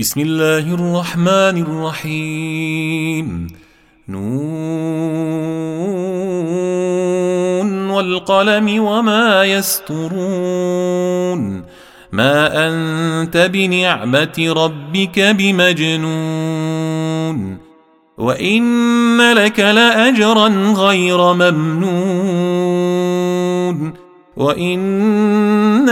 بسم الله الرحمن الرحيم. نون والقلم وما يسطرون ما أنت بنعمة ربك بمجنون. وإن لك لأجرا غير ممنون.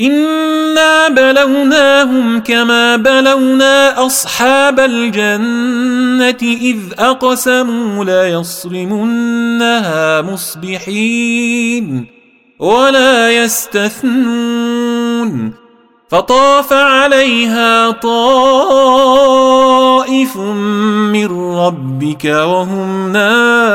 إنا بلوناهم كما بلونا أصحاب الجنة إذ أقسموا ليصرمنها مصبحين ولا يستثنون. فطاف عليها طائف من ربك وهم نائمون.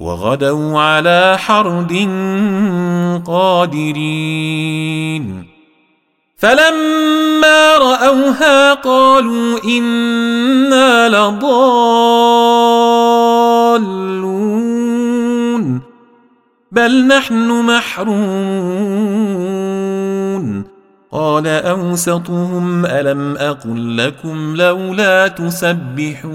وغدوا على حرد قادرين. فلما رأوها قالوا إنا لضالون بل نحن محرومون. قال أوسطهم ألم أقل لكم لولا تسبحون.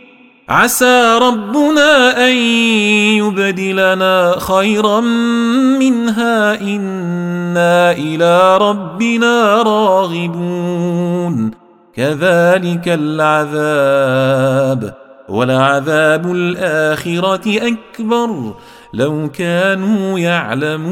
عسى ربنا أن يبدلنا خيرا منها. إنا إلى ربنا راغبون. كذلك العذاب. ولعذاب الآخرة أكبر. لو كانوا يعلمون.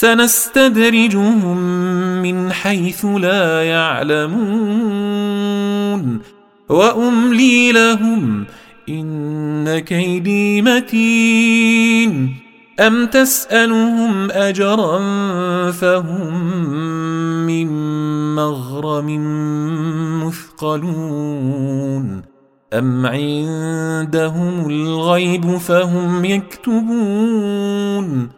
سنستدرجهم من حيث لا يعلمون. وأملي لهم إن كيدي متين. أم تسألهم أجرا فهم من مغرم مثقلون. أم عندهم الغيب فهم يكتبون.